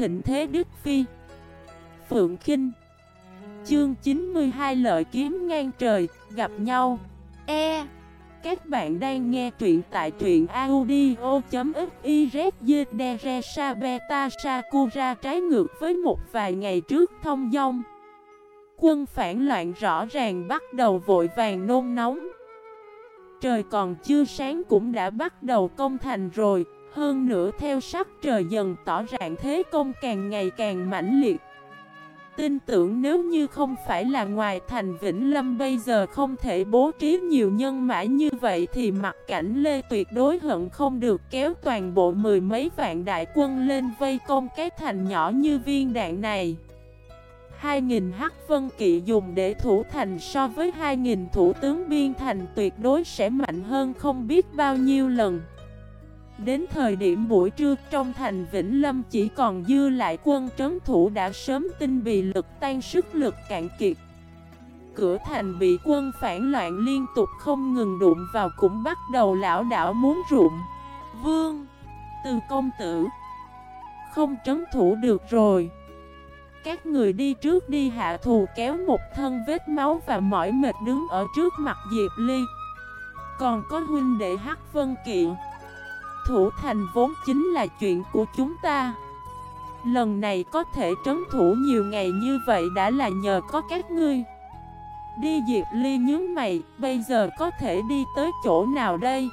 thịnh thế Đức Phi. Phượng Kinh. Chương 92 lợi kiếm ngang trời, gặp nhau. E. Các bạn đang nghe truyện tại truyện audio.xyz Sakura trái ngược với một vài ngày trước thông dong. Quân phản loạn rõ ràng bắt đầu vội vàng nôn nóng. Trời còn chưa sáng cũng đã bắt đầu công thành rồi. Hơn nữa theo sắc trời dần tỏ rạng thế công càng ngày càng mãnh liệt Tin tưởng nếu như không phải là ngoài thành Vĩnh Lâm bây giờ không thể bố trí nhiều nhân mã như vậy thì mặt cảnh Lê tuyệt đối hận không được kéo toàn bộ mười mấy vạn đại quân lên vây công cái thành nhỏ như viên đạn này. 2.000 hắc vân kỵ dùng để thủ thành so với 2.000 thủ tướng biên thành tuyệt đối sẽ mạnh hơn không biết bao nhiêu lần. Đến thời điểm buổi trưa trong thành Vĩnh Lâm chỉ còn dư lại quân trấn thủ đã sớm tinh bị lực tan sức lực cạn kiệt. Cửa thành bị quân phản loạn liên tục không ngừng đụng vào cũng bắt đầu lão đảo muốn rụng. Vương, từ công tử, không trấn thủ được rồi. Các người đi trước đi hạ thù kéo một thân vết máu và mỏi mệt đứng ở trước mặt Diệp Ly. Còn có huynh đệ Hắc Vân Kiện thủ thành vốn chính là chuyện của chúng ta. Lần này có thể trấn thủ nhiều ngày như vậy đã là nhờ có các ngươi. Đi Diệp Ly nhớ mày, bây giờ có thể đi tới chỗ nào đây?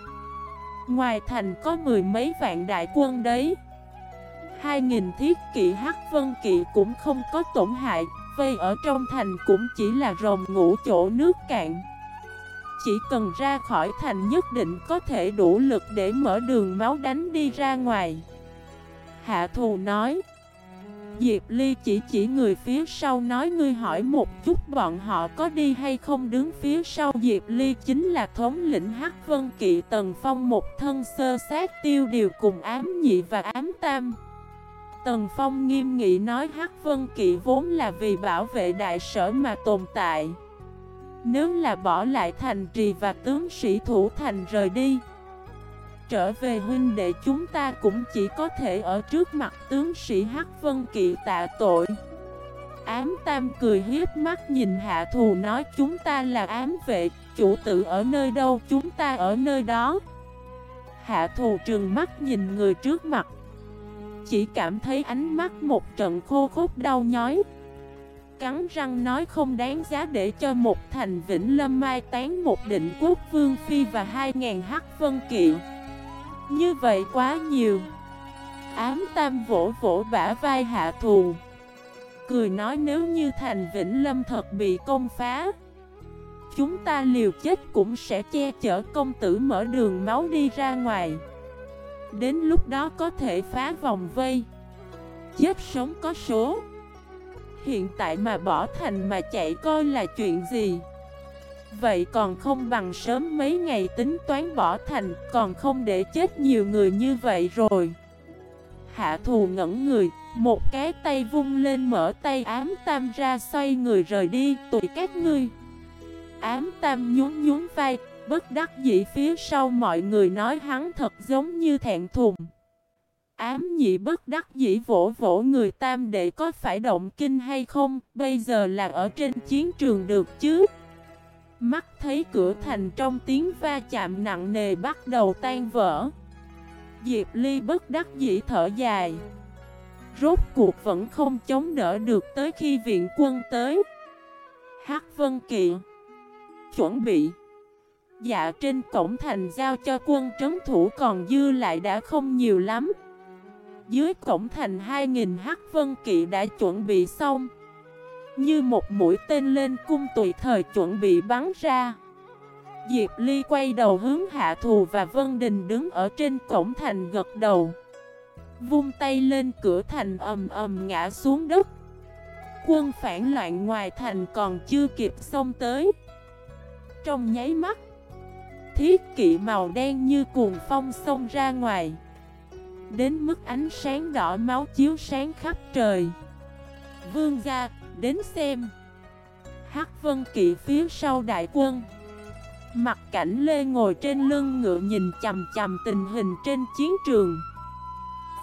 Ngoài thành có mười mấy vạn đại quân đấy. Hai nghìn thiết kỵ hắc vân kỵ cũng không có tổn hại Vây ở trong thành cũng chỉ là rồng ngủ chỗ nước cạn chỉ cần ra khỏi thành nhất định có thể đủ lực để mở đường máu đánh đi ra ngoài. Hạ thù nói. Diệp Ly chỉ chỉ người phía sau nói ngươi hỏi một chút bọn họ có đi hay không đứng phía sau Diệp Ly chính là thống lĩnh Hắc Vân Kỵ Tần Phong một thân sơ sát tiêu điều cùng ám nhị và ám tam. Tần Phong nghiêm nghị nói Hắc Vân Kỵ vốn là vì bảo vệ đại sở mà tồn tại nếu là bỏ lại thành trì và tướng sĩ thủ thành rời đi Trở về huynh đệ chúng ta cũng chỉ có thể ở trước mặt tướng sĩ Hắc Vân Kỵ tạ tội. Ám Tam cười hiếp mắt nhìn hạ thù nói chúng ta là ám vệ, chủ tử ở nơi đâu? Chúng ta ở nơi đó. Hạ thù trừng mắt nhìn người trước mặt Chỉ cảm thấy ánh mắt một trận khô khốc đau nhói. Cắn răng nói không đáng giá để cho một thành Vĩnh Lâm mai tán một định quốc vương phi và hai ngàn hắc vân kỵ. Như vậy quá nhiều. Ám tam vỗ vỗ bả vai hạ thù. Cười nói nếu như thành Vĩnh Lâm thật bị công phá, Chúng ta liều chết cũng sẽ che chở công tử mở đường máu đi ra ngoài. Đến lúc đó có thể phá vòng vây. Chết sống có số. Hiện tại mà bỏ thành mà chạy coi là chuyện gì? Vậy còn không bằng sớm mấy ngày tính toán bỏ thành, Còn không để chết nhiều người như vậy rồi. Hạ thù ngẩn người, Một cái tay vung lên mở tay ám tam ra xoay người rời đi, tụi các ngươi. Ám tam nhún nhún vai, Bất đắc dĩ phía sau mọi người nói hắn thật giống như thẹn thùng. Ám nhị bất đắc dĩ vỗ vỗ người tam đệ có phải động kinh hay không, bây giờ là ở trên chiến trường được chứ. Mắt thấy cửa thành trong tiếng va chạm nặng nề bắt đầu tan vỡ. Diệp Ly bất đắc dĩ thở dài. Rốt cuộc vẫn không chống đỡ được tới khi viện quân tới. Hắc Vân Kỵ Chuẩn bị Dạ trên cổng thành giao cho quân trấn thủ còn dư lại đã không nhiều lắm dưới cổng thành 2.000 hắc vân kỵ đã chuẩn bị xong. Như một mũi tên lên cung tùy thời chuẩn bị bắn ra. Diệp Ly quay đầu hướng Hạ Thù và Vân Đình đứng ở trên cổng thành gật đầu. Vung tay lên cửa thành ầm ầm ngã xuống đất. Quân phản loạn ngoài thành còn chưa kịp xông tới. Trong nháy mắt, Thiết kỵ màu đen như cuồng phong xông ra ngoài. Đến mức ánh sáng đỏ máu chiếu sáng khắp trời. Vương gia, đến xem. Hắc vân kỵ phía sau đại quân. Mặt cảnh Lê ngồi trên lưng ngựa nhìn chầm chầm tình hình trên chiến trường.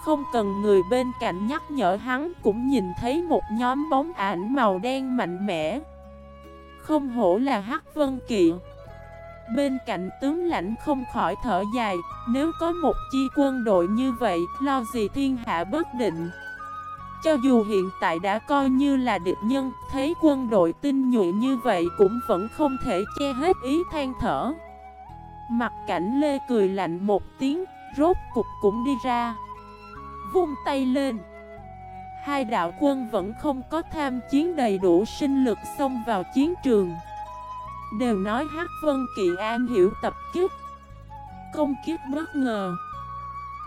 Không cần người bên cạnh nhắc nhở hắn cũng nhìn thấy một nhóm bóng ảnh màu đen mạnh mẽ. Không hổ là Hắc Vân Kỵ. Bên cạnh tướng lãnh không khỏi thở dài, Nếu có một chi quân đội như vậy, Lo gì thiên hạ bất định. Cho dù hiện tại đã coi như là địch nhân, Thấy quân đội tinh nhuệ như vậy Cũng vẫn không thể che hết ý than thở. Mặt cảnh Lê cười lạnh một tiếng, Rốt cục cũng đi ra. Vung tay lên. Hai đạo quân vẫn không có tham chiến đầy đủ sinh lực xông vào chiến trường. Đều nói Hắc Vân Kỳ An hiểu tập kích Công kiếp bất ngờ.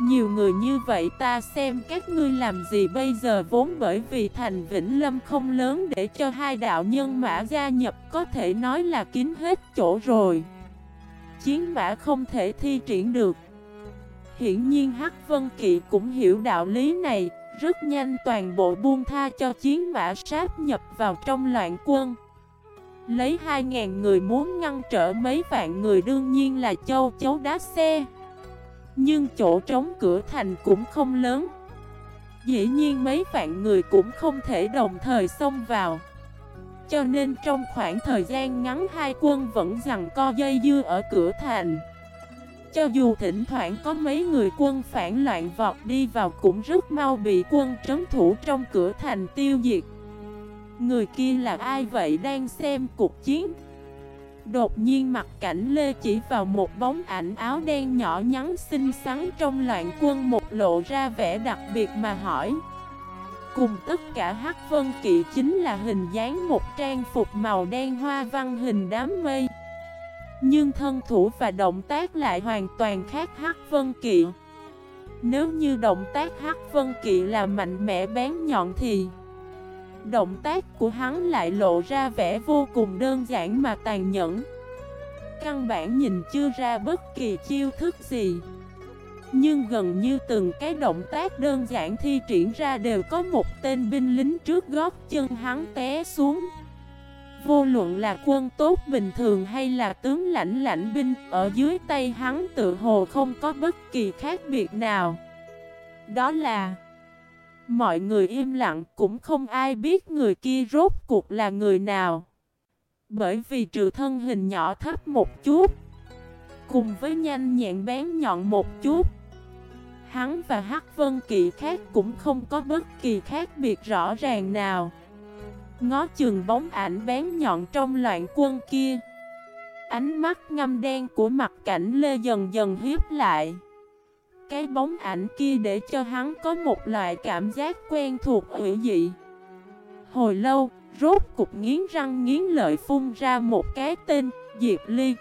Nhiều người như vậy ta xem các ngươi làm gì bây giờ vốn bởi vì thành Vĩnh Lâm không lớn để cho hai đạo nhân mã gia nhập có thể nói là kín hết chỗ rồi. Chiến mã không thể thi triển được. Hiển nhiên Hắc Vân Kỵ cũng hiểu đạo lý này, Rất nhanh toàn bộ buông tha cho chiến mã sát nhập vào trong loạn quân. Lấy 2.000 người muốn ngăn trở mấy vạn người đương nhiên là châu chấu đá xe. Nhưng chỗ trống cửa thành cũng không lớn. Dĩ nhiên mấy vạn người cũng không thể đồng thời xông vào. Cho nên trong khoảng thời gian ngắn hai quân vẫn rằng co dây dưa ở cửa thành. Cho dù thỉnh thoảng có mấy người quân phản loạn vọt đi vào cũng rất mau bị quân trấn thủ trong cửa thành tiêu diệt. Người kia là ai vậy đang xem cuộc chiến? Đột nhiên mặt cảnh Lê chỉ vào một bóng ảnh áo đen nhỏ nhắn xinh xắn trong loạn quân một lộ ra vẻ đặc biệt mà hỏi. Cùng tất cả hắc vân kỵ chính là hình dáng một trang phục màu đen hoa văn hình đám mây. Nhưng thân thủ và động tác lại hoàn toàn khác hắc vân kỵ. Nếu như động tác hắc vân kỵ là mạnh mẽ bén nhọn thì Động tác của hắn lại lộ ra vẻ vô cùng đơn giản mà tàn nhẫn. Căn bản nhìn chưa ra bất kỳ chiêu thức gì. Nhưng gần như từng cái động tác đơn giản thi triển ra đều có một tên binh lính trước gót chân hắn té xuống. Vô luận là quân tốt bình thường hay là tướng lãnh lãnh binh, Ở dưới tay hắn tự hồ không có bất kỳ khác biệt nào. Đó là Mọi người im lặng, cũng không ai biết người kia rốt cuộc là người nào. Bởi vì trừ thân hình nhỏ thấp một chút, Cùng với nhanh nhẹn bén nhọn một chút, Hắn và Hắc Vân Kỵ khác cũng không có bất kỳ khác biệt rõ ràng nào. Ngó chừng bóng ảnh bén nhọn trong loạn quân kia, Ánh mắt ngâm đen của mặt cảnh Lê dần dần hiếp lại cái bóng ảnh kia để cho hắn có một loại cảm giác quen thuộc hữu dị. Hồi lâu, rốt cục nghiến răng nghiến lợi phun ra một cái tên, Diệp Ly.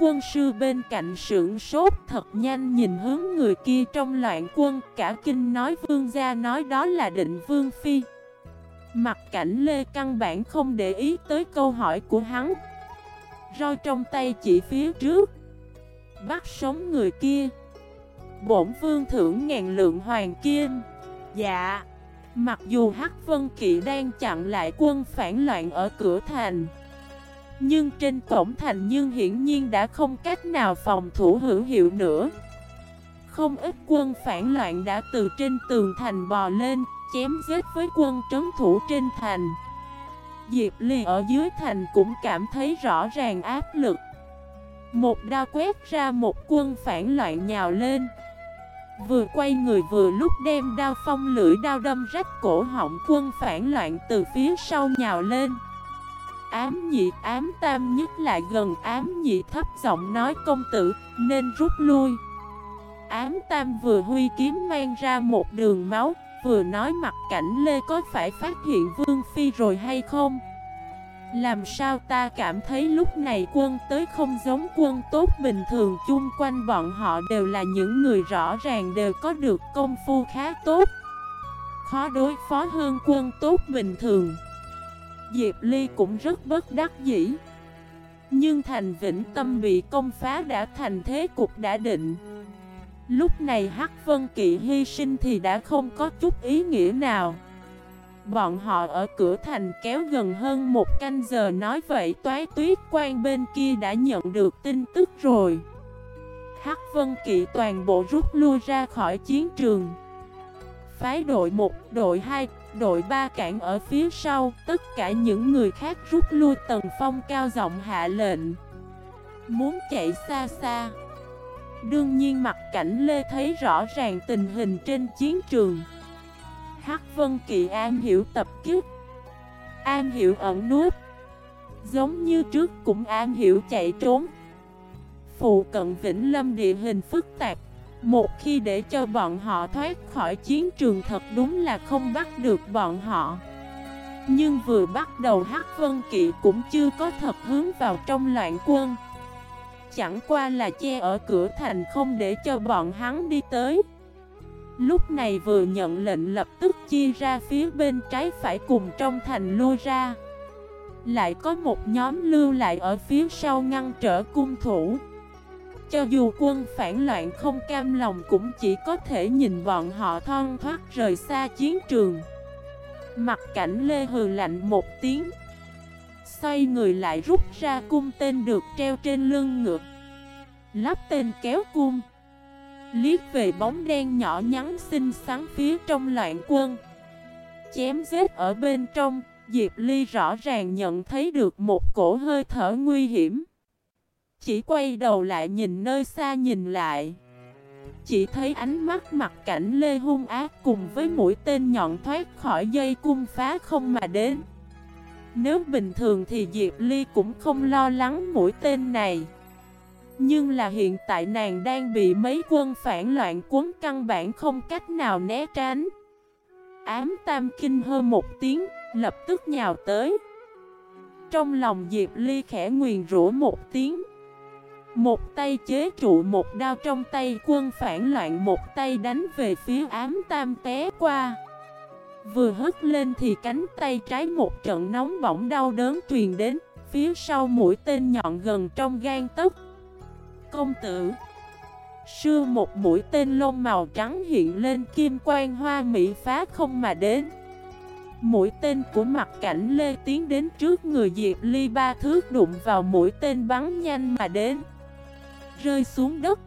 Quân sư bên cạnh sưởng sốt thật nhanh nhìn hướng người kia trong loạn quân Cả kinh nói vương gia nói đó là định vương phi. Mặt cảnh Lê căn bản không để ý tới câu hỏi của hắn. Roi trong tay chỉ phía trước. Bắt sống người kia. Bổn vương thưởng ngàn lượng hoàng kim. Dạ. Mặc dù Hắc Vân Kỵ đang chặn lại quân phản loạn ở cửa thành, Nhưng trên cổng thành nhưng hiển nhiên đã không cách nào phòng thủ hữu hiệu nữa. Không ít quân phản loạn đã từ trên tường thành bò lên, Chém giết với quân trấn thủ trên thành. Diệp Ly ở dưới thành cũng cảm thấy rõ ràng áp lực. Một đao quét ra một quân phản loạn nhào lên Vừa quay người vừa lúc đem đao phong lưỡi đao đâm rách cổ họng quân phản loạn từ phía sau nhào lên. Ám nhị, ám tam nhất lại gần ám nhị thấp giọng nói, công tử, nên rút lui. Ám tam vừa huy kiếm mang ra một đường máu, Vừa nói, mặt cảnh Lê có phải phát hiện Vương Phi rồi hay không? Làm sao ta cảm thấy lúc này quân tới không giống quân tốt bình thường? Chung quanh bọn họ đều là những người rõ ràng, đều có được công phu khá tốt. Khó đối phó hơn quân tốt bình thường. Diệp Ly cũng rất bất đắc dĩ. Nhưng thành vĩnh tâm bị công phá đã thành thế cục đã định. Lúc này Hắc Vân Kỵ hy sinh thì đã không có chút ý nghĩa nào. Bọn họ ở cửa thành kéo gần hơn một canh giờ nói vậy toái tuyết quan bên kia đã nhận được tin tức rồi. Hắc Vân Kỵ toàn bộ rút lui ra khỏi chiến trường. Phái đội 1, đội 2, đội 3 cản ở phía sau Tất cả những người khác rút lui Tần Phong cao giọng hạ lệnh. Muốn chạy xa xa. Đương nhiên mặt cảnh Lê thấy rõ ràng tình hình trên chiến trường. Hắc Vân Kỵ An hiểu tập kích An hiểu ẩn núp, Giống như trước cũng An hiểu chạy trốn. Phụ cận Vĩnh Lâm địa hình phức tạp, Một khi để cho bọn họ thoát khỏi chiến trường thật đúng là không bắt được bọn họ. Nhưng vừa bắt đầu Hắc Vân Kỵ cũng chưa có thật hướng vào trong loạn quân. Chẳng qua là che ở cửa thành không để cho bọn hắn đi tới. Lúc này vừa nhận lệnh lập tức chia ra phía bên trái phải cùng trong thành lui ra. Lại có một nhóm lưu lại ở phía sau ngăn trở cung thủ. Cho dù quân phản loạn không cam lòng cũng chỉ có thể nhìn bọn họ thon thoát rời xa chiến trường. Mặt cảnh Lê hừ lạnh một tiếng. Xoay người lại rút ra cung tên được treo trên lưng ngược Lắp tên kéo cung. Liếc về bóng đen nhỏ nhắn xinh xắn phía trong loạn quân. Chém giết ở bên trong, Diệp Ly rõ ràng nhận thấy được một cổ hơi thở nguy hiểm. Chỉ quay đầu lại nhìn nơi xa nhìn lại. Chỉ thấy ánh mắt mặt cảnh Lê hung ác cùng với mũi tên nhọn thoát khỏi dây cung phá không mà đến. Nếu bình thường thì Diệp Ly cũng không lo lắng mũi tên này nhưng là hiện tại nàng đang bị mấy quân phản loạn cuốn căn bản không cách nào né tránh. Ám tam kinh hơ một tiếng, lập tức nhào tới. Trong lòng Diệp Ly khẽ nguyền rủa một tiếng. Một tay chế trụ một đao trong tay quân phản loạn một tay đánh về phía ám tam té qua. Vừa hất lên thì cánh tay trái một trận nóng bỏng đau đớn truyền đến Phía sau mũi tên nhọn gần trong gan tấc công tử. Sư một mũi tên lông màu trắng hiện lên kim quang hoa mỹ phá không mà đến. Mũi tên của mặt cảnh Lê tiến đến trước người Diệp Ly ba thước đụng vào mũi tên bắn nhanh mà đến. Rơi xuống đất.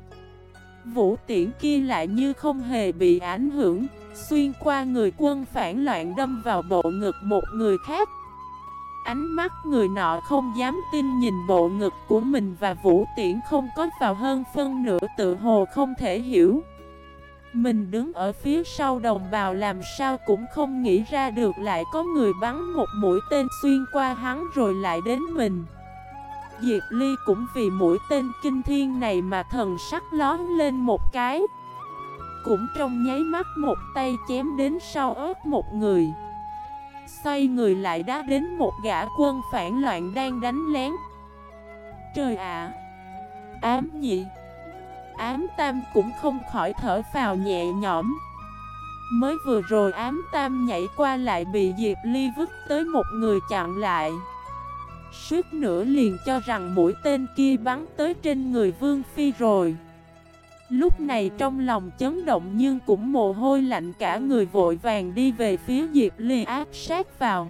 Vũ tiễn kia lại như không hề bị ảnh hưởng, Xuyên qua người quân phản loạn đâm vào bộ ngực một người khác. Ánh mắt người nọ không dám tin nhìn bộ ngực của mình và Vũ Tiễn không có vào hơn phân nửa tự hồ không thể hiểu. Mình đứng ở phía sau đồng bào làm sao cũng không nghĩ ra được lại có người bắn một mũi tên xuyên qua hắn rồi lại đến mình. Diệp Ly cũng vì mũi tên kinh thiên này mà thần sắc lón lên một cái. Cũng trong nháy mắt một tay chém đến sau ớt một người. Xoay người lại đã đến một gã quân phản loạn đang đánh lén. Trời ạ! Ám nhị! Ám tam cũng không khỏi thở phào nhẹ nhõm. Mới vừa rồi ám tam nhảy qua lại bị Diệp Ly vứt tới một người chặn lại. Suốt nữa liền cho rằng mũi tên kia bắn tới trên người Vương Phi rồi. Lúc này trong lòng chấn động nhưng cũng mồ hôi lạnh cả người vội vàng đi về phía Diệp Ly áp sát vào.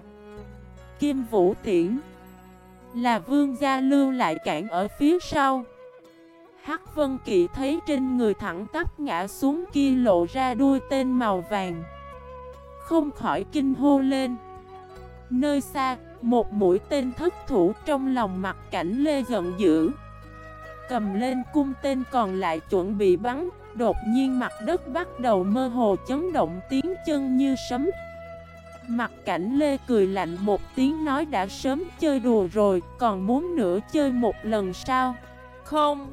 Kim Vũ Tiễn Là vương gia lưu lại cản ở phía sau. Hắc Vân Kỵ thấy trên người thẳng tắp ngã xuống kia lộ ra đuôi tên màu vàng. Không khỏi kinh hô lên. Nơi xa, một mũi tên thất thủ trong lòng mặt cảnh lê giận dữ cầm lên cung tên còn lại chuẩn bị bắn. Đột nhiên mặt đất bắt đầu mơ hồ chấn động, tiếng chân như sấm. Mặt cảnh Lê cười lạnh một tiếng nói đã sớm chơi đùa rồi, Còn muốn nữa chơi một lần sao? Không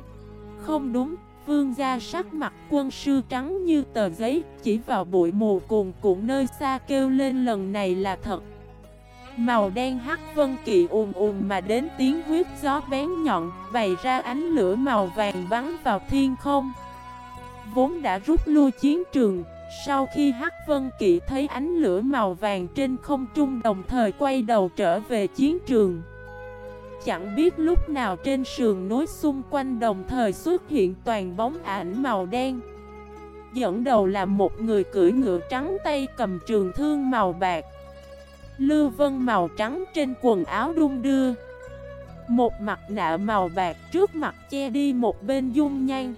Không đúng. Vương gia sắc mặt quân sư trắng như tờ giấy, Chỉ vào bụi mù cuồn cuộn nơi xa kêu lên lần này là thật. Màu đen hắc vân kỳ ùm ùm mà đến tiếng huyết gió bén nhọn, Bày ra ánh lửa màu vàng bắn vào thiên không. Vốn đã rút lui chiến trường, Sau khi hắc vân kỵ thấy ánh lửa màu vàng trên không trung đồng thời quay đầu trở về chiến trường. Chẳng biết lúc nào trên sườn núi xung quanh đồng thời xuất hiện toàn bóng ảnh màu đen. Dẫn đầu là một người cưỡi ngựa trắng tay cầm trường thương màu bạc. Lưu vân màu trắng trên quần áo đung đưa. Một mặt nạ màu bạc trước mặt che đi một bên dung nhan.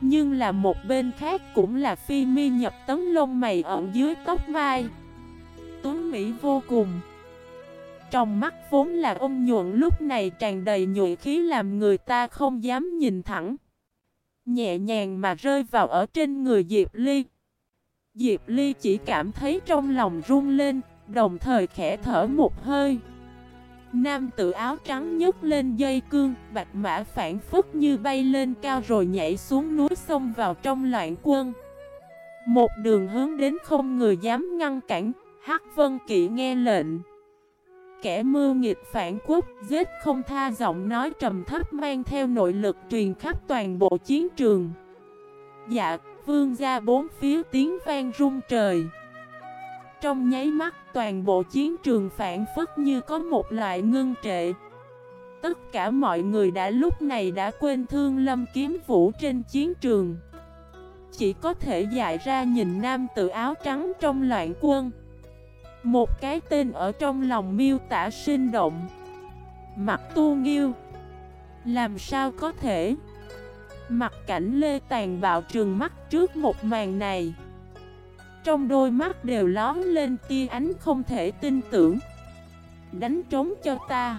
Nhưng là một bên khác cũng là phi mi nhập tấn lông mày ẩn dưới tóc mai. Tuấn Mỹ vô cùng. Trong mắt vốn là ông nhuận lúc này tràn đầy nhuận khí làm người ta không dám nhìn thẳng. Nhẹ nhàng mà rơi vào ở trên người Diệp Ly. Diệp Ly chỉ cảm thấy trong lòng run lên Đồng thời khẽ thở một hơi. Nam tự áo trắng nhấc lên dây cương, Bạch mã phản phức như bay lên cao rồi nhảy xuống núi sông vào trong loạn quân. Một đường hướng đến không người dám ngăn cản, Hắc Vân Kỵ nghe lệnh. Kẻ mưu nghịch phản quốc, Giết không tha giọng nói trầm thấp Mang theo nội lực truyền khắp toàn bộ chiến trường. Dạ vương ra bốn phía tiếng vang rung trời. Trong nháy mắt, toàn bộ chiến trường phản phất như có một loại ngưng trệ. Tất cả mọi người đã lúc này đã quên thương lâm kiếm vũ trên chiến trường. Chỉ có thể dại ra nhìn nam tự áo trắng trong loạn quân. Một cái tên ở trong lòng miêu tả sinh động. Mặt tu nghiêu. Làm sao có thể? Mặt cảnh lê tàn bạo trường mắt trước một màn này. Trong đôi mắt đều lón lên tia ánh không thể tin tưởng. Đánh trống cho ta.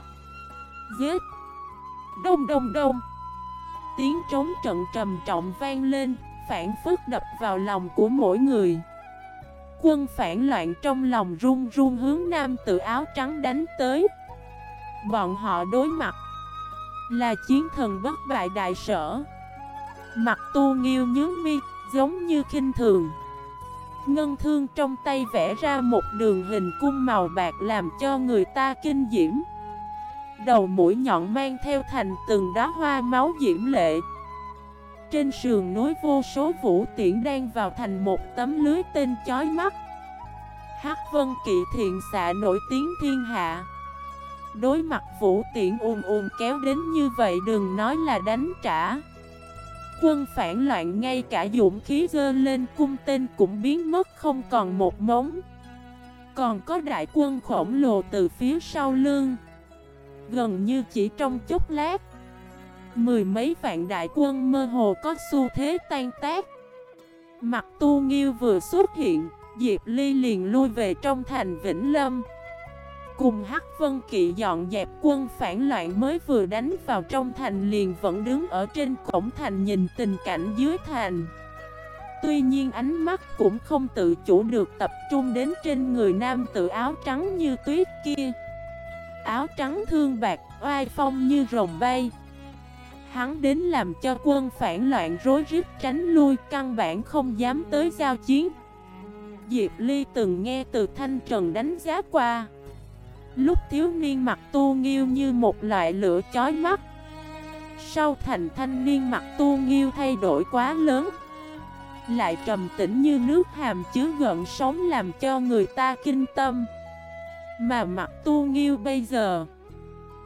Giết. Đông đông đông. Tiếng trống trận trầm trọng vang lên, Phản phức đập vào lòng của mỗi người. Quân phản loạn trong lòng run run hướng nam tự áo trắng đánh tới. Bọn họ đối mặt. Là chiến thần bất bại đại sở. Mặt tu nghiêu nhướng mi, Giống như khinh thường. Ngân thương trong tay vẽ ra một đường hình cung màu bạc Làm cho người ta kinh diễm. Đầu mũi nhọn mang theo thành từng đóa hoa máu diễm lệ. Trên sườn núi vô số vũ tiễn đang vào thành một tấm lưới tên chói mắt. Hắc Vân Kỵ thiện xạ nổi tiếng thiên hạ. Đối mặt vũ tiễn ùn ùn kéo đến như vậy đừng nói là đánh trả. Quân phản loạn ngay cả dũng khí dơ lên cung tên cũng biến mất không còn một móng. Còn có đại quân khổng lồ từ phía sau lưng. Gần như chỉ trong chốc lát, Mười mấy vạn đại quân mơ hồ có xu thế tan tác. Mặt tu nghiêu vừa xuất hiện, Diệp Ly liền lui về trong thành Vĩnh Lâm. Cùng Hắc Vân Kỵ dọn dẹp quân phản loạn mới vừa đánh vào trong thành liền vẫn đứng ở trên cổng thành nhìn tình cảnh dưới thành. Tuy nhiên ánh mắt cũng không tự chủ được tập trung đến trên người nam tự áo trắng như tuyết kia. Áo trắng thương bạc, oai phong như rồng bay. Hắn đến làm cho quân phản loạn rối rít tránh lui căn bản không dám tới giao chiến. Diệp Ly từng nghe từ Thanh Trần đánh giá qua. Lúc thiếu niên mặt tu nghiêu như một loại lửa chói mắt. Sau thành thanh niên mặt tu nghiêu thay đổi quá lớn, Lại trầm tĩnh như nước hàm chứa gợn sóng làm cho người ta kinh tâm. Mà mặt tu nghiêu bây giờ,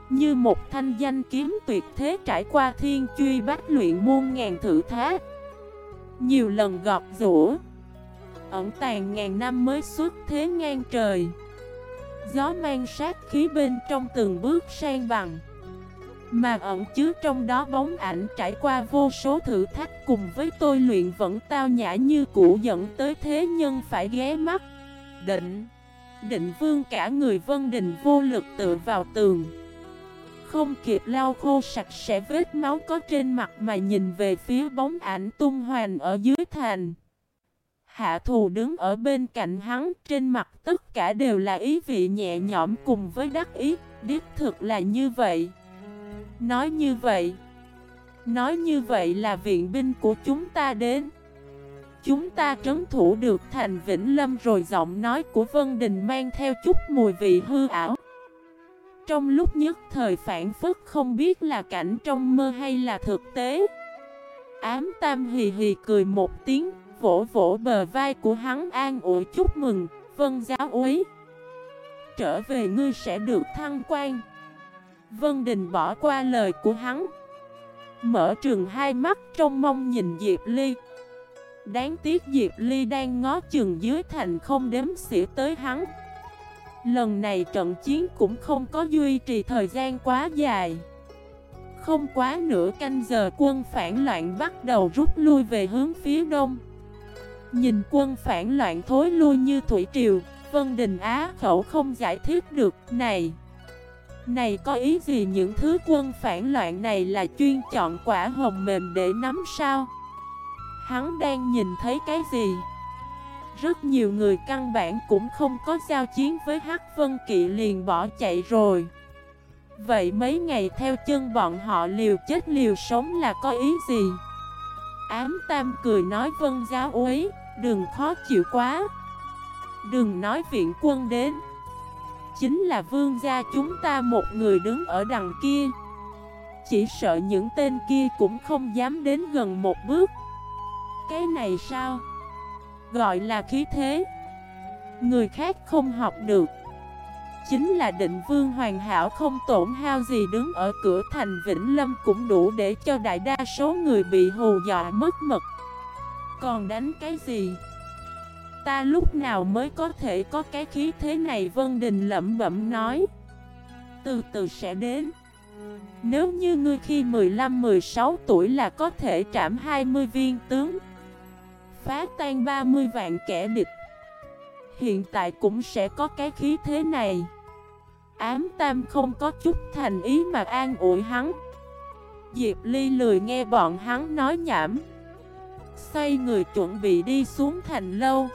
Như một thanh danh kiếm tuyệt thế trải qua thiên truy bách luyện muôn ngàn thử thách Nhiều lần gọt rũa, ẩn tàn ngàn năm mới xuất thế ngang trời. Gió mang sát khí bên trong từng bước sang bằng. Mà ẩn chứa trong đó bóng ảnh trải qua vô số thử thách cùng với tôi luyện vẫn tao nhã như cũ dẫn tới thế nhân phải ghé mắt. Định. Định vương cả người vân đình vô lực tựa vào tường. Không kịp lau khô sạch sẽ vết máu có trên mặt mà nhìn về phía bóng ảnh tung hoành ở dưới thành. Hạ thù đứng ở bên cạnh hắn, trên mặt tất cả đều là ý vị nhẹ nhõm cùng với đắc ý, đích thực là như vậy. Nói như vậy, nói như vậy là viện binh của chúng ta đến. Chúng ta trấn thủ được thành Vĩnh Lâm rồi giọng nói của Vân Đình mang theo chút mùi vị hư ảo. Trong lúc nhất thời phản phức không biết là cảnh trong mơ hay là thực tế. Ám Tam hì hì cười một tiếng vỗ vỗ bờ vai của hắn an ủi chúc mừng, vân giáo úy. Trở về ngươi sẽ được thăng quan. Vân Đình bỏ qua lời của hắn. Mở trường hai mắt trong mong nhìn Diệp Ly. Đáng tiếc Diệp Ly đang ngó chừng dưới thành không đếm xỉa tới hắn. Lần này trận chiến cũng không có duy trì thời gian quá dài. Không quá nửa canh giờ quân phản loạn bắt đầu rút lui về hướng phía đông Nhìn quân phản loạn thối lui như thủy triều Vân Đình Á khẩu không giải thích được Này Này có ý gì những thứ quân phản loạn này là chuyên chọn quả hồng mềm để nắm sao? Hắn đang nhìn thấy cái gì? Rất nhiều người căn bản cũng không có giao chiến với Hắc Vân Kỵ liền bỏ chạy rồi. Vậy mấy ngày theo chân bọn họ liều chết liều sống là có ý gì? Ám Tam cười nói vân giáo úy, đừng khó chịu quá. Đừng nói viện quân đến. Chính là vương gia chúng ta một người đứng ở đằng kia. Chỉ sợ những tên kia cũng không dám đến gần một bước. Cái này sao? Gọi là khí thế. Người khác không học được. Chính là định vương hoàn hảo không tổn hao gì đứng ở cửa thành Vĩnh Lâm cũng đủ để cho đại đa số người bị hù dọa mất mật. Còn đánh cái gì? Ta lúc nào mới có thể có cái khí thế này? Vân Đình lẩm bẩm nói. Từ từ sẽ đến. Nếu như ngươi khi 15-16 tuổi là có thể trảm 20 viên tướng, Phá tan 30 vạn kẻ địch, Hiện tại cũng sẽ có cái khí thế này. Ám Tam không có chút thành ý mà an ủi hắn. Diệp Ly lười nghe bọn hắn nói nhảm. Xoay người chuẩn bị đi xuống thành lâu.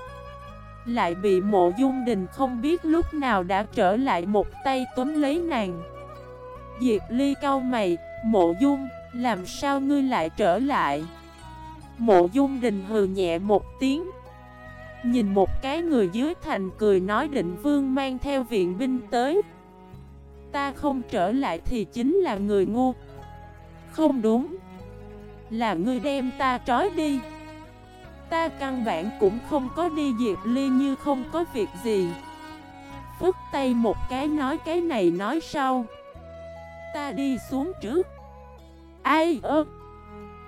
Lại bị mộ dung đình không biết lúc nào đã trở lại một tay túm lấy nàng. Diệp Ly cau mày, mộ dung, làm sao ngươi lại trở lại? Mộ dung đình hừ nhẹ một tiếng. Nhìn một cái người dưới thành cười nói định vương mang theo viện binh tới. Ta không trở lại thì chính là người ngu. Không đúng. Là ngươi đem ta trói đi. Ta căn bản cũng không có đi Diệp Ly như không có việc gì. Phức tay một cái nói cái này nói sau. Ta đi xuống trước. Ai ơ?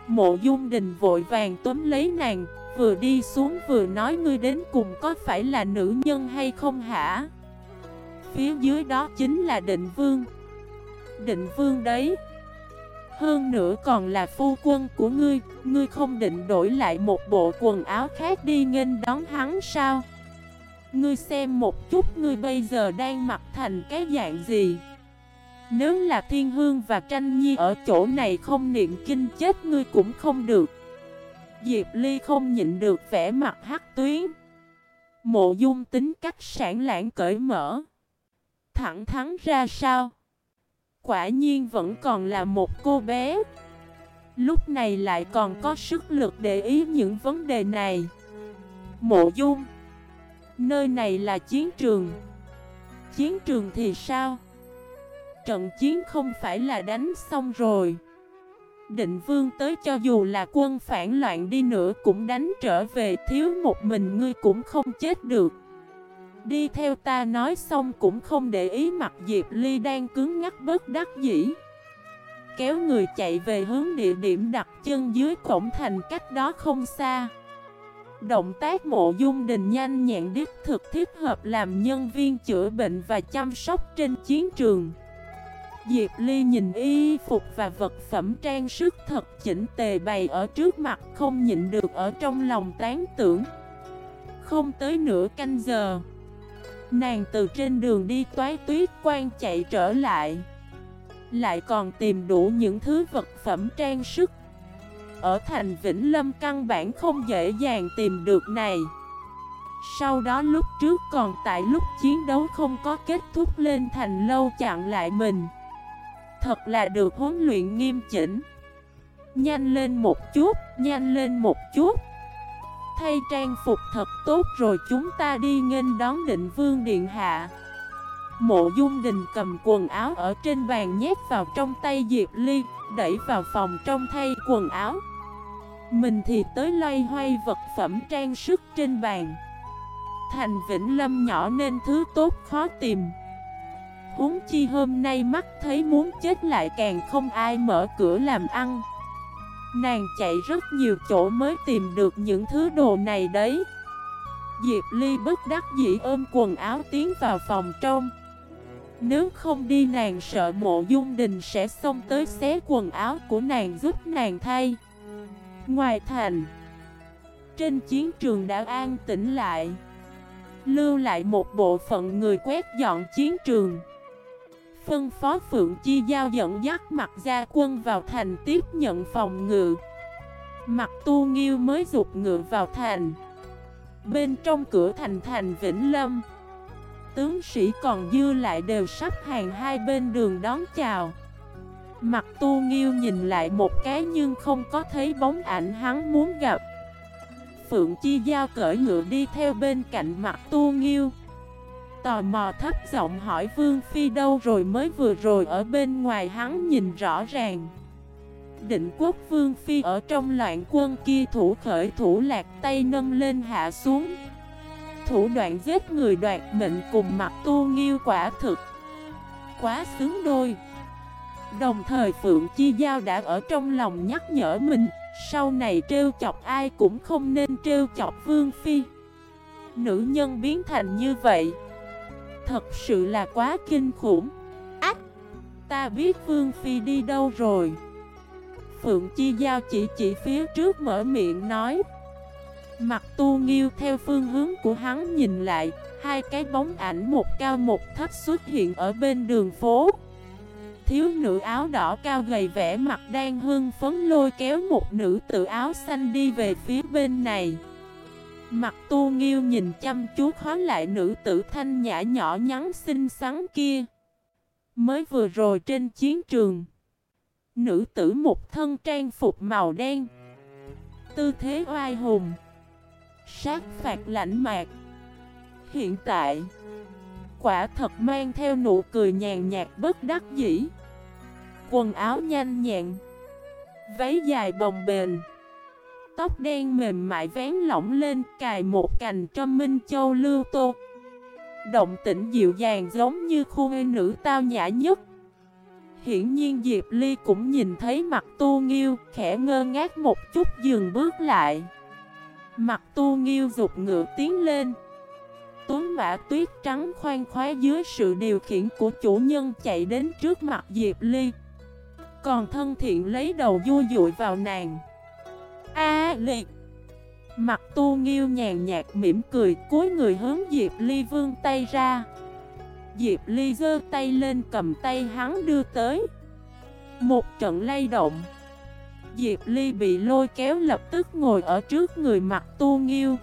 Mộ dung đình vội vàng túm lấy nàng, Vừa đi xuống vừa nói ngươi đến cùng có phải là nữ nhân hay không hả? Phía dưới đó chính là định vương. Định vương đấy. Hơn nữa còn là phu quân của ngươi Ngươi không định đổi lại một bộ quần áo khác đi nghênh đón hắn sao? Ngươi xem một chút ngươi bây giờ đang mặc thành cái dạng gì. Nếu là thiên hương và tranh nhi ở chỗ này không niệm kinh chết ngươi cũng không được. Diệp Ly không nhịn được vẻ mặt hắc tuyến. Mộ dung tính cách sản lãng cởi mở. Thẳng thắn ra sao? Quả nhiên vẫn còn là một cô bé. Lúc này lại còn có sức lực để ý những vấn đề này. Mộ dung, Nơi này là chiến trường. Chiến trường thì sao? Trận chiến không phải là đánh xong rồi. Định vương tới cho dù là quân phản loạn đi nữa cũng đánh trở về, Thiếu một mình ngươi cũng không chết được. Đi theo ta nói xong cũng không để ý mặt Diệp Ly đang cứng ngắc bất đắc dĩ. Kéo người chạy về hướng địa điểm đặt chân dưới cổng thành cách đó không xa. Động tác mộ dung đình nhanh nhẹn đích thực thiết hợp làm nhân viên chữa bệnh và chăm sóc trên chiến trường. Diệp Ly nhìn y phục và vật phẩm trang sức thật chỉnh tề bày ở trước mặt không nhịn được ở trong lòng tán tưởng. Không tới nửa canh giờ Nàng từ trên đường đi toái tuyết quan chạy trở lại. Lại còn tìm đủ những thứ vật phẩm trang sức. Ở thành Vĩnh Lâm căn bản không dễ dàng tìm được này. Sau đó lúc trước còn tại lúc chiến đấu không có kết thúc lên thành lâu chặn lại mình. Thật là được huấn luyện nghiêm chỉnh. Nhanh lên một chút, nhanh lên một chút. Thay trang phục thật tốt rồi chúng ta đi nghênh đón định vương điện hạ. Mộ dung đình cầm quần áo ở trên bàn nhét vào trong tay Diệp Ly, Đẩy vào phòng trong thay quần áo. Mình thì tới loay hoay vật phẩm trang sức trên bàn. Thành Vĩnh Lâm nhỏ nên thứ tốt khó tìm. Huống chi hôm nay mắt thấy muốn chết lại càng không ai mở cửa làm ăn. Nàng chạy rất nhiều chỗ mới tìm được những thứ đồ này đấy. Diệp Ly bất đắc dĩ ôm quần áo tiến vào phòng trong. Nếu không đi, nàng sợ mộ dung đình sẽ xông tới xé quần áo của nàng giúp nàng thay. Ngoài thành, Trên chiến trường đã an tĩnh lại. Lưu lại một bộ phận người quét dọn chiến trường. Phân phó Phượng Chi Giao dẫn dắt mặt gia quân vào thành tiếp nhận phòng ngự. Mặt tu nghiêu mới dục ngựa vào thành. Bên trong cửa thành thành Vĩnh Lâm, Tướng sĩ còn dư lại đều sắp hàng hai bên đường đón chào. Mặt tu nghiêu nhìn lại một cái nhưng không có thấy bóng ảnh hắn muốn gặp. Phượng Chi Giao cởi ngựa đi theo bên cạnh mặt tu nghiêu. Tò mò thấp giọng hỏi Vương Phi đâu rồi mới vừa rồi ở bên ngoài hắn nhìn rõ ràng. Định quốc Vương Phi ở trong loạn quân kia thủ khởi thủ lạc tay nâng lên hạ xuống. Thủ đoạn giết người đoạt mệnh cùng mặt tu nghiêu quả thực. Quá xứng đôi. Đồng thời Phượng Chi Giao đã ở trong lòng nhắc nhở mình, Sau này trêu chọc ai cũng không nên trêu chọc Vương Phi. Nữ nhân biến thành như vậy Thật sự là quá kinh khủng. Ách, Ta biết Vương Phi đi đâu rồi. Phượng Chi Giao chỉ chỉ phía trước mở miệng nói. Mặt tu nghiêu theo phương hướng của hắn nhìn lại, Hai cái bóng ảnh một cao một thấp xuất hiện ở bên đường phố. Thiếu nữ áo đỏ cao gầy vẻ mặt đang hưng phấn lôi kéo một nữ tự áo xanh đi về phía bên này. Mặt tu nghiêu nhìn chăm chú khó lại nữ tử thanh nhã nhỏ nhắn xinh xắn kia. Mới vừa rồi trên chiến trường, Nữ tử một thân trang phục màu đen, Tư thế oai hùng, Sát phạt lãnh mạc. Hiện tại, Quả thật mang theo nụ cười nhàn nhạt bất đắc dĩ. Quần áo nhanh nhẹn, Váy dài bồng bềnh. Tóc đen mềm mại vén lỏng lên, Cài một cành trâm minh châu lưu tô. Động tĩnh dịu dàng giống như khu nữ tao nhã nhất. Hiển nhiên Diệp Ly cũng nhìn thấy mặt tu nghiêu, Khẽ ngơ ngác một chút dừng bước lại. Mặt tu nghiêu rụt ngựa tiến lên. Tuấn mã tuyết trắng khoan khoái dưới sự điều khiển của chủ nhân chạy đến trước mặt Diệp Ly. Còn thân thiện lấy đầu vui dụi vào nàng. A liệt Mặt tu nghiêu nhàn nhạt mỉm cười, cúi người hướng Diệp Ly vương tay ra. Diệp Ly giơ tay lên cầm tay hắn đưa tới. Một trận lay động. Diệp Ly bị lôi kéo lập tức ngồi ở trước người mặt tu nghiêu.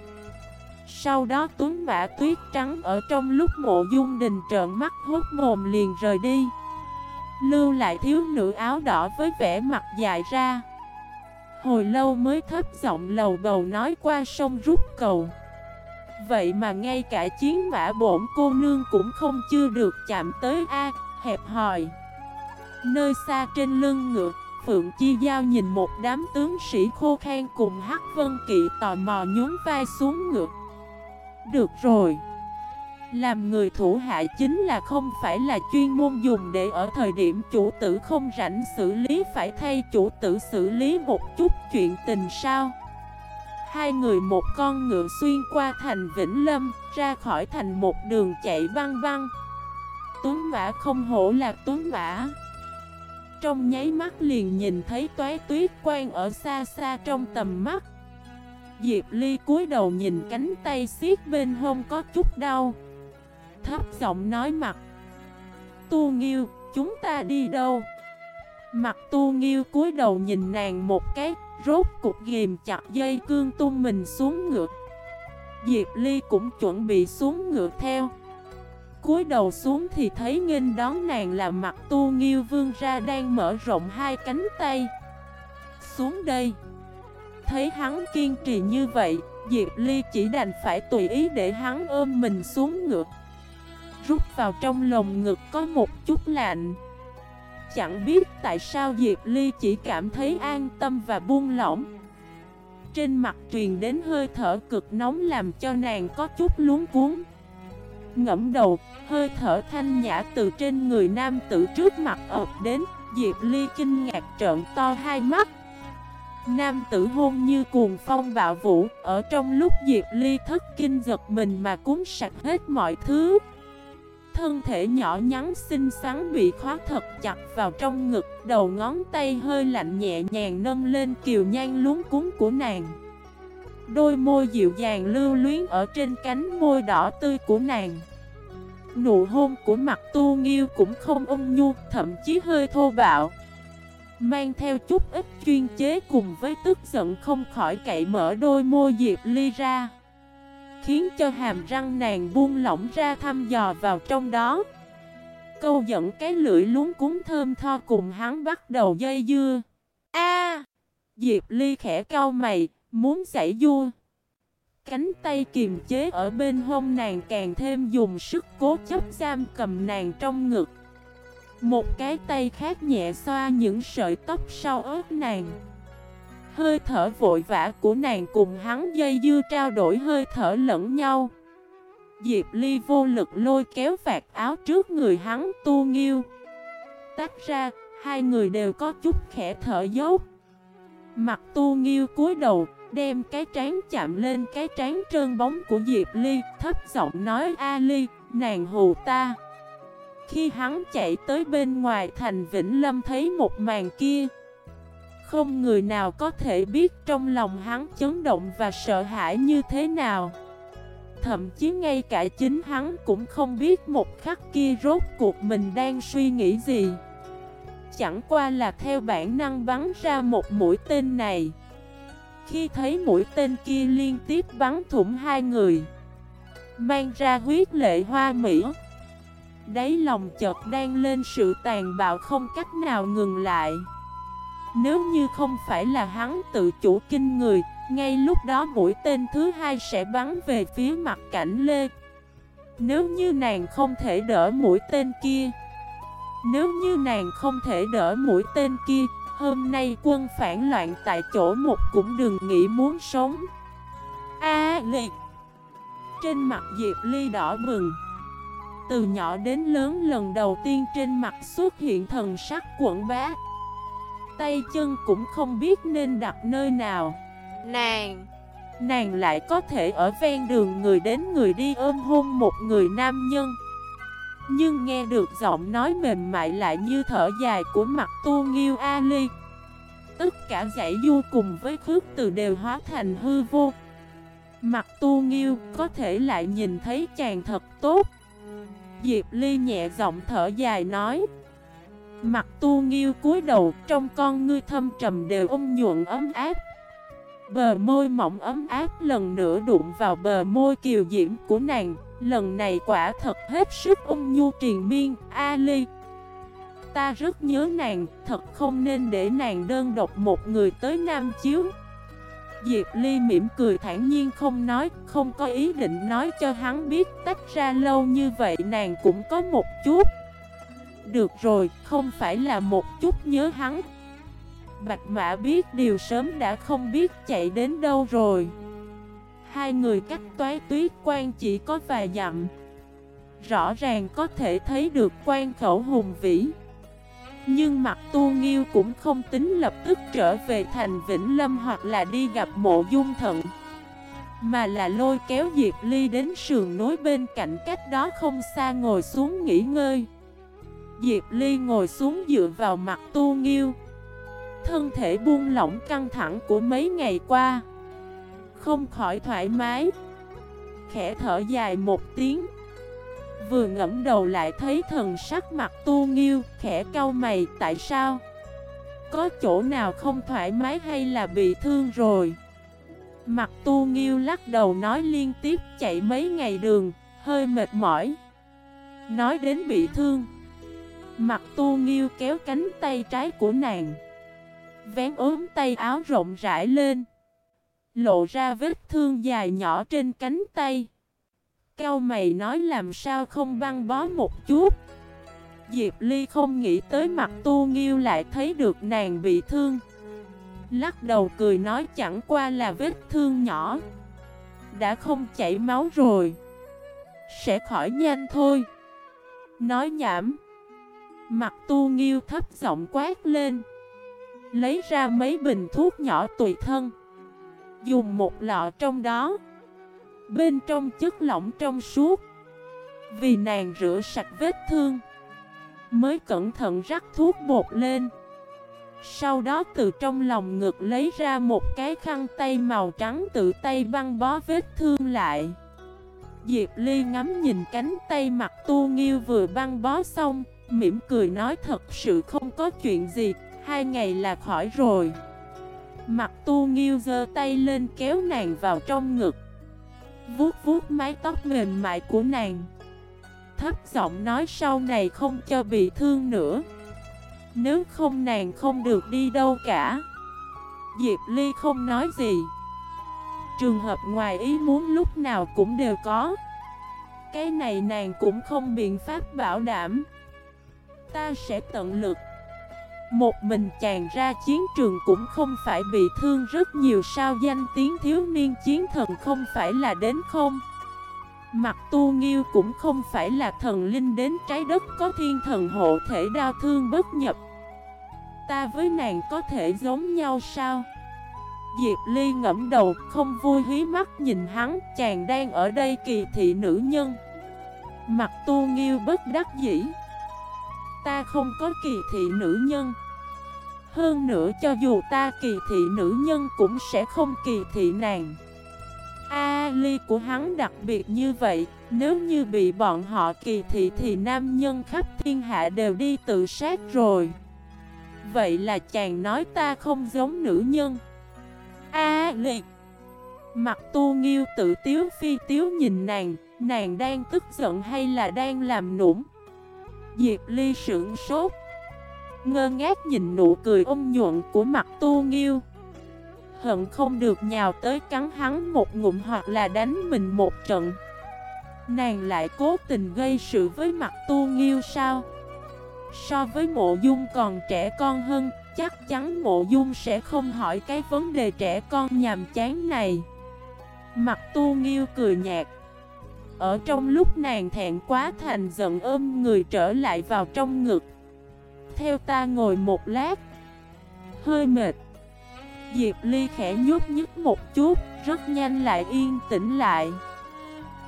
Sau đó tuấn mã tuyết trắng ở trong lúc mộ dung đình trợn mắt hốt mồm liền rời đi. Lưu lại thiếu nữ áo đỏ với vẻ mặt dài ra. Hồi lâu mới thấp giọng lầu bầu nói qua sông rút cầu Vậy mà ngay cả chiến mã bổn cô nương cũng không chưa được chạm tới A, hẹp hòi Nơi xa trên lưng ngựa Phượng Chi Giao nhìn một đám tướng sĩ khô khan cùng Hắc Vân Kỵ tò mò nhún vai xuống ngược. Được rồi. Làm người thủ hạ chính là không phải là chuyên môn dùng để ở thời điểm chủ tử không rảnh xử lý phải thay chủ tử xử lý một chút chuyện tình sao. Hai người một con ngựa xuyên qua thành Vĩnh Lâm, ra khỏi thành một đường chạy băng băng. Tuấn mã không hổ là tuấn mã. Trong nháy mắt liền nhìn thấy toái tuyết quang ở xa xa trong tầm mắt Diệp Ly cúi đầu nhìn cánh tay xiết bên hông có chút đau Thấp giọng nói mặt. Tu Nghiêu, chúng ta đi đâu? Mặt Tu Nghiêu cúi đầu nhìn nàng một cái Rốt cục ghim chặt dây cương tung mình xuống ngược Diệp Ly cũng chuẩn bị xuống ngược theo. Cúi đầu xuống thì thấy nghênh đón nàng là mặt tu nghiêu vương ra đang mở rộng hai cánh tay. Xuống đây. Thấy hắn kiên trì như vậy Diệp Ly chỉ đành phải tùy ý để hắn ôm mình xuống ngược Rút vào trong lồng ngực có một chút lạnh Chẳng biết tại sao Diệp Ly chỉ cảm thấy an tâm và buông lỏng Trên mặt truyền đến hơi thở cực nóng làm cho nàng có chút luống cuốn ngẫm đầu, hơi thở thanh nhã từ trên người nam tử trước mặt ập đến, Diệp Ly kinh ngạc trợn to hai mắt. Nam tử hôn như cuồng phong bạo vũ, ở trong lúc Diệp Ly thất kinh giật mình mà cuốn sạch hết mọi thứ. Thân thể nhỏ nhắn xinh xắn bị khóa thật chặt vào trong ngực Đầu ngón tay hơi lạnh nhẹ nhàng nâng lên kiều nhan luống cúng của nàng. Đôi môi dịu dàng lưu luyến ở trên cánh môi đỏ tươi của nàng. Nụ hôn của mặt tu nghiêu cũng không ung nhu, thậm chí hơi thô bạo. Mang theo chút ít chuyên chế cùng với tức giận không khỏi cậy mở đôi môi Diệp Ly ra. Khiến cho hàm răng nàng buông lỏng ra thăm dò vào trong đó. Câu dẫn cái lưỡi luống cúng thơm tho cùng hắn bắt đầu dây dưa. A! Diệp Ly khẽ cau mày, muốn giải vua. Cánh tay kiềm chế ở bên hông nàng càng thêm dùng sức cố chấp giam cầm nàng trong ngực. Một cái tay khác nhẹ xoa những sợi tóc sau ớt nàng. Hơi thở vội vã của nàng cùng hắn dây dưa trao đổi hơi thở lẫn nhau. Diệp Ly vô lực lôi kéo vạt áo trước người hắn tu nghiêu. Tách ra, hai người đều có chút khẽ thở dốc. Mặt tu nghiêu cúi đầu, đem cái trán chạm lên cái trán trơn bóng của Diệp Ly Thấp giọng nói A Ly, nàng hù ta. Khi hắn chạy tới bên ngoài thành Vĩnh Lâm thấy một màn kia không người nào có thể biết trong lòng hắn chấn động và sợ hãi như thế nào. Thậm chí ngay cả chính hắn cũng không biết một khắc kia rốt cuộc mình đang suy nghĩ gì. Chẳng qua là theo bản năng bắn ra một mũi tên này. Khi thấy mũi tên kia liên tiếp bắn thủng hai người, Mang ra huyết lệ hoa mỹ, Đáy lòng chợt đang lên sự tàn bạo không cách nào ngừng lại nếu như không phải là hắn tự chủ kinh người, Ngay lúc đó mũi tên thứ hai sẽ bắn về phía mặt cảnh Lê. Nếu như nàng không thể đỡ mũi tên kia, Nếu như nàng không thể đỡ mũi tên kia, Hôm nay quân phản loạn tại chỗ một cũng đừng nghĩ muốn sống. A liệt Trên mặt Diệp Ly đỏ bừng. Từ nhỏ đến lớn lần đầu tiên trên mặt xuất hiện thần sắc quẩn bá tay chân cũng không biết nên đặt nơi nào. Nàng. Nàng lại có thể ở ven đường người đến người đi ôm hôn một người nam nhân. Nhưng nghe được giọng nói mềm mại lại như thở dài của mặt tu nghiêu Ali Tất cả giải du cùng với khước từ đều hóa thành hư vô. Mặt tu nghiêu có thể lại nhìn thấy chàng thật tốt. Diệp Ly nhẹ giọng thở dài nói Mặt tu nghiêu cúi đầu trong con ngươi thâm trầm đều ôm nhuận ấm áp. Bờ môi mỏng ấm áp lần nữa đụng vào bờ môi kiều diễm của nàng Lần này quả thật hết sức ung nhu triền miên Ali Ta rất nhớ nàng, thật không nên để nàng đơn độc một người tới Nam Chiếu. Diệp Ly mỉm cười thản nhiên không nói, không có ý định nói cho hắn biết tách ra lâu như vậy nàng cũng có một chút được rồi, không phải là một chút nhớ hắn. Bạch Mã biết điều sớm đã không biết chạy đến đâu rồi. Hai người cách toái tuyết quan chỉ có vài dặm. Rõ ràng có thể thấy được quan khẩu hùng vĩ. Nhưng mặt tu nghiêu cũng không tính lập tức trở về thành Vĩnh Lâm hoặc là đi gặp mộ dung thận Mà là lôi kéo Diệp Ly đến sườn nối bên cạnh cách đó không xa ngồi xuống nghỉ ngơi. Diệp Ly ngồi xuống dựa vào mặt tu nghiêu. Thân thể buông lỏng căng thẳng của mấy ngày qua. Không khỏi thoải mái. Khẽ thở dài một tiếng. Vừa ngẫm đầu lại thấy thần sắc mặt tu nghiêu Khẽ cau mày, tại sao? Có chỗ nào không thoải mái hay là bị thương rồi? Mặt tu nghiêu lắc đầu nói liên tiếp chạy mấy ngày đường, Hơi mệt mỏi. Nói đến bị thương Mặt tu nghiêu kéo cánh tay trái của nàng. Vén ốm tay áo rộng rãi lên. Lộ ra vết thương dài nhỏ trên cánh tay. Cao mày nói làm sao không băng bó một chút. Diệp Ly không nghĩ tới mặt tu nghiêu lại thấy được nàng bị thương. Lắc đầu cười nói chẳng qua là vết thương nhỏ. Đã không chảy máu rồi. Sẽ khỏi nhanh thôi. Nói nhảm. Mặt tu nghiêu thấp giọng quát lên. Lấy ra mấy bình thuốc nhỏ tùy thân. Dùng một lọ trong đó. Bên trong chất lỏng trong suốt. Vì nàng rửa sạch vết thương, Mới cẩn thận rắc thuốc bột lên. Sau đó từ trong lòng ngực lấy ra một cái khăn tay màu trắng tự tay băng bó vết thương lại. Diệp Ly ngắm nhìn cánh tay mặt tu nghiêu vừa băng bó xong Mỉm cười nói thật sự không có chuyện gì, Hai ngày là khỏi rồi. Mặt tu nghiêu giơ tay lên kéo nàng vào trong ngực. Vuốt vuốt mái tóc mềm mại của nàng. Thấp giọng nói sau này không cho bị thương nữa. Nếu không nàng không được đi đâu cả. Diệp Ly không nói gì. Trường hợp ngoài ý muốn lúc nào cũng đều có. Cái này nàng cũng không biện pháp bảo đảm. Ta sẽ tận lực. Một mình chàng ra chiến trường cũng không phải bị thương rất nhiều sao danh tiếng thiếu niên chiến thần không phải là đến không? Mặt tu nghiêu cũng không phải là thần linh đến trái đất có thiên thần hộ thể đau thương bất nhập. Ta với nàng có thể giống nhau sao? Diệp Ly ngẫm đầu, không vui hí mắt nhìn hắn, Chàng đang ở đây kỳ thị nữ nhân. Mặt tu nghiêu bất đắc dĩ. Ta không có kỳ thị nữ nhân. Hơn nữa cho dù ta kỳ thị nữ nhân cũng sẽ không kỳ thị nàng. A ly của hắn đặc biệt như vậy, Nếu như bị bọn họ kỳ thị thì nam nhân khắp thiên hạ đều đi tự sát rồi. Vậy là chàng nói ta không giống nữ nhân. A liệt Mặt tu nghiêu tự tiếu phi tiếu nhìn nàng Nàng đang tức giận hay là đang làm nũng? Diệp Ly sững sốt. Ngơ ngác nhìn nụ cười ôm nhuận của mặt tu nghiêu. Hận không được nhào tới cắn hắn một ngụm hoặc là đánh mình một trận. Nàng lại cố tình gây sự với mặt tu nghiêu sao? So với mộ dung còn trẻ con hơn, Chắc chắn mộ dung sẽ không hỏi cái vấn đề trẻ con nhàm chán này. Mặt tu nghiêu cười nhạt. Ở trong lúc nàng thẹn quá thành giận ôm người trở lại vào trong ngực. Theo ta ngồi một lát. Hơi mệt. Diệp Ly khẽ nhúc nhích một chút Rất nhanh lại yên tĩnh lại.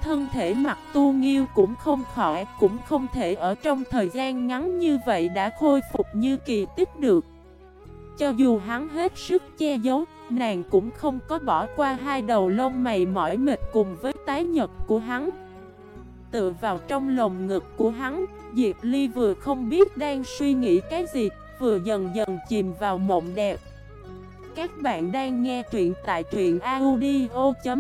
Thân thể mặt tu nghiêu cũng không khỏi Cũng không thể ở trong thời gian ngắn như vậy đã khôi phục như kỳ tích được. Cho dù hắn hết sức che giấu, nàng cũng không có bỏ qua hai đầu lông mày mỏi mệt cùng với tái nhật của hắn. Tựa vào trong lồng ngực của hắn, Diệp Ly vừa không biết đang suy nghĩ cái gì, vừa dần dần chìm vào mộng đẹp. Các bạn đang nghe truyện tại truyện audio.fif